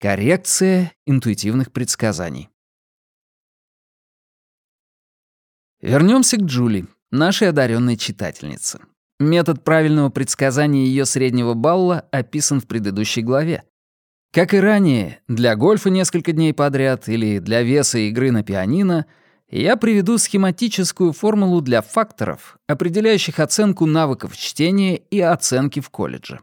Коррекция интуитивных предсказаний. Вернемся к Джули, нашей одаренной читательнице. Метод правильного предсказания ее среднего балла описан в предыдущей главе. Как и ранее, для гольфа несколько дней подряд или для веса игры на пианино я приведу схематическую формулу для факторов, определяющих оценку навыков чтения и оценки в колледже.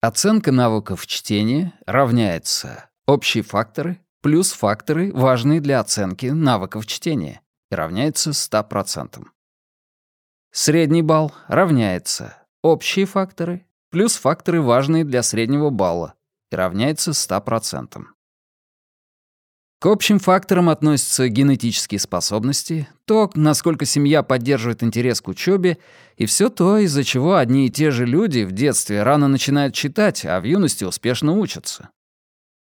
Оценка навыков чтения равняется общие факторы плюс факторы, важные для оценки навыков чтения, и равняется 100%. Средний балл равняется общие факторы плюс факторы, важные для среднего балла, и равняется 100%. К общим факторам относятся генетические способности, то, насколько семья поддерживает интерес к учебе, и все то, из-за чего одни и те же люди в детстве рано начинают читать, а в юности успешно учатся.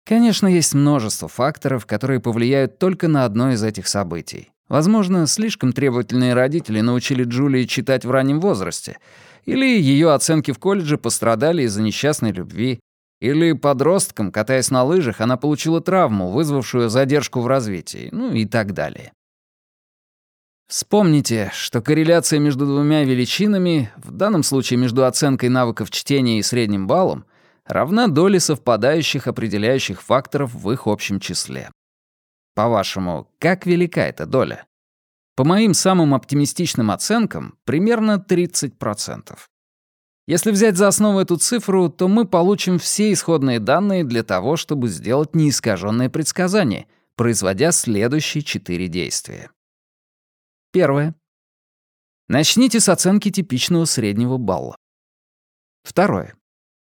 Конечно, есть множество факторов, которые повлияют только на одно из этих событий. Возможно, слишком требовательные родители научили Джулии читать в раннем возрасте, или ее оценки в колледже пострадали из-за несчастной любви, или подростком, катаясь на лыжах, она получила травму, вызвавшую задержку в развитии, ну и так далее. Вспомните, что корреляция между двумя величинами, в данном случае между оценкой навыков чтения и средним баллом, равна доле совпадающих определяющих факторов в их общем числе. По-вашему, как велика эта доля? По моим самым оптимистичным оценкам, примерно 30%. Если взять за основу эту цифру, то мы получим все исходные данные для того, чтобы сделать неискаженное предсказание, производя следующие четыре действия. Первое. Начните с оценки типичного среднего балла. Второе.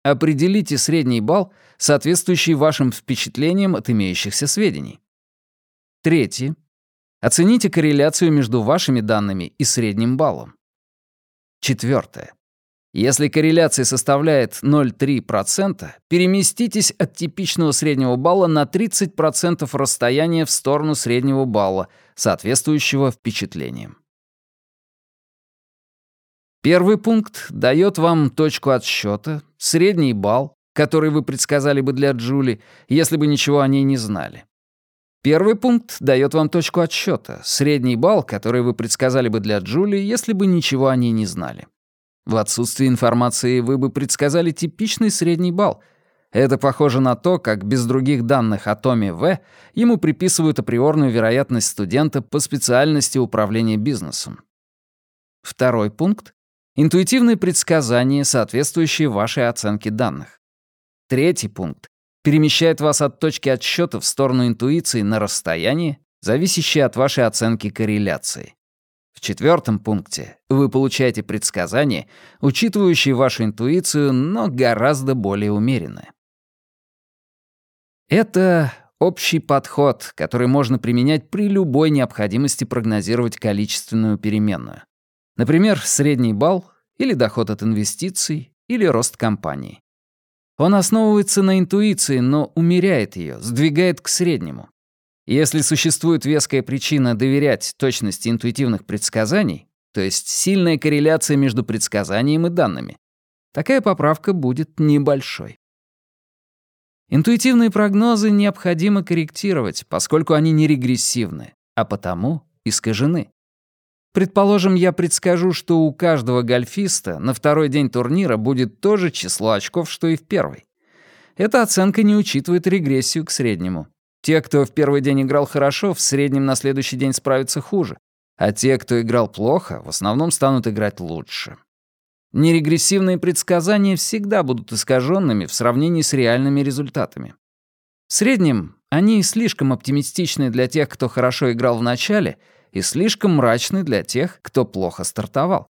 Определите средний балл, соответствующий вашим впечатлениям от имеющихся сведений. Третье. Оцените корреляцию между вашими данными и средним баллом. Четвертое. Если корреляция составляет 0,3%, переместитесь от типичного среднего балла на 30% расстояния в сторону среднего балла, соответствующего впечатлениям. Первый пункт дает вам точку отсчета, средний балл, который вы предсказали бы для Джули, если бы ничего о ней не знали. Первый пункт дает вам точку отсчета, средний балл, который вы предсказали бы для Джули, если бы ничего о ней не знали. В отсутствии информации вы бы предсказали типичный средний балл. Это похоже на то, как без других данных о Томе В ему приписывают априорную вероятность студента по специальности управления бизнесом. Второй пункт — интуитивные предсказания, соответствующие вашей оценке данных. Третий пункт — перемещает вас от точки отсчета в сторону интуиции на расстояние, зависящее от вашей оценки корреляции. В четвертом пункте вы получаете предсказания, учитывающие вашу интуицию, но гораздо более умеренные. Это общий подход, который можно применять при любой необходимости прогнозировать количественную переменную. Например, средний балл или доход от инвестиций или рост компании. Он основывается на интуиции, но умеряет ее, сдвигает к среднему. Если существует веская причина доверять точности интуитивных предсказаний, то есть сильная корреляция между предсказанием и данными, такая поправка будет небольшой. Интуитивные прогнозы необходимо корректировать, поскольку они не регрессивны, а потому искажены. Предположим, я предскажу, что у каждого гольфиста на второй день турнира будет то же число очков, что и в первый. Эта оценка не учитывает регрессию к среднему. Те, кто в первый день играл хорошо, в среднем на следующий день справятся хуже, а те, кто играл плохо, в основном станут играть лучше. Нерегрессивные предсказания всегда будут искаженными в сравнении с реальными результатами. В среднем они слишком оптимистичны для тех, кто хорошо играл в начале, и слишком мрачны для тех, кто плохо стартовал.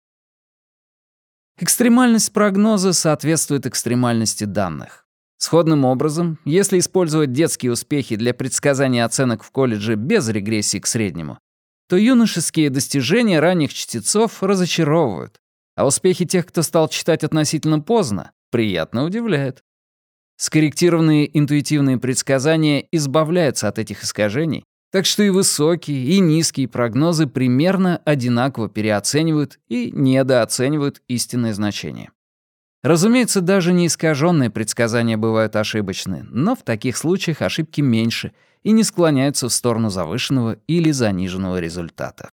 Экстремальность прогноза соответствует экстремальности данных. Сходным образом, если использовать детские успехи для предсказания оценок в колледже без регрессии к среднему, то юношеские достижения ранних чтецов разочаровывают, а успехи тех, кто стал читать относительно поздно, приятно удивляют. Скорректированные интуитивные предсказания избавляются от этих искажений, так что и высокие, и низкие прогнозы примерно одинаково переоценивают и недооценивают истинное значение. Разумеется, даже неискаженные предсказания бывают ошибочны, но в таких случаях ошибки меньше и не склоняются в сторону завышенного или заниженного результата.